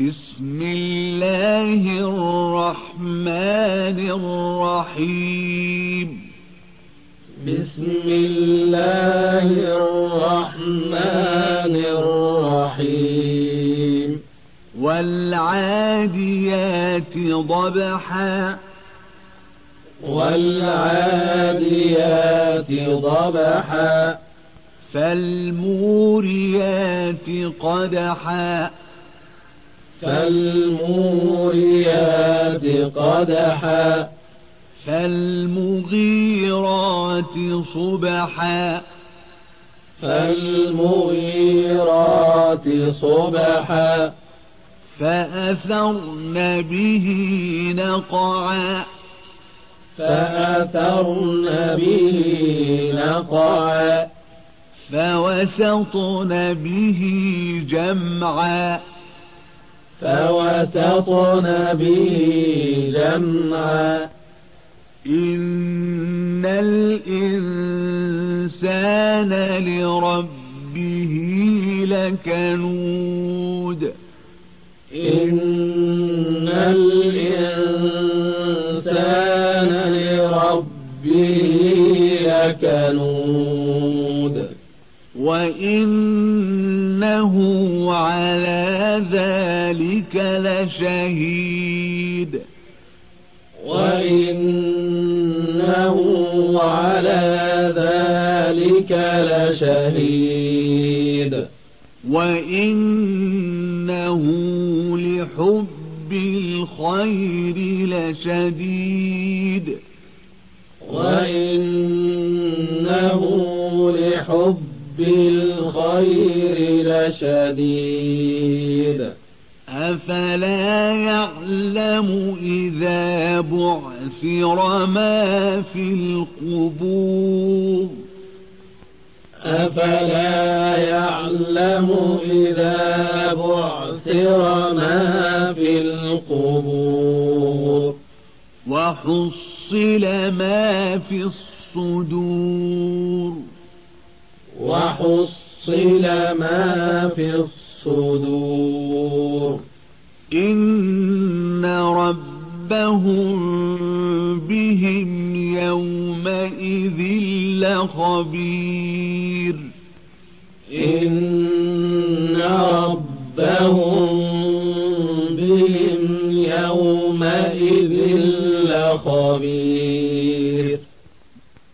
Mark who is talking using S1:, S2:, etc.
S1: بسم الله الرحمن الرحيم.
S2: بسم الله الرحمن الرحيم.
S1: والعاديات ضبحا.
S2: والعاديات ضبحا.
S1: فالموريات قدحا.
S2: فالموريات قدحا.
S1: فالمغيرات صبحا.
S2: فالمغيرات صبحا.
S1: فأثرن به نقعا.
S2: فأثرن به نقعا.
S1: فوسطن به جمعا.
S2: فوسطن به جمعا.
S1: إن الإنسان لربه لكنود.
S2: إن الإنسان لربه لكنود.
S1: وإنه على ذلك لشهيد.
S2: وإنه على ذلك لشهيد.
S1: وإنه لحب الخير لشديد.
S2: وإنه لحب الخير لشديد.
S1: أفلا يعلم إذا بعثر ما في القبور؟
S2: أفلا يعلم إذا بعثر ما في القبور؟
S1: وحصل ما في الصدور؟
S2: وحصل ما في الصدور.
S1: إن ربهم بهم يومئذ لخبير.
S2: إن ربهم بهم يومئذ لخبير.